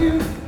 you.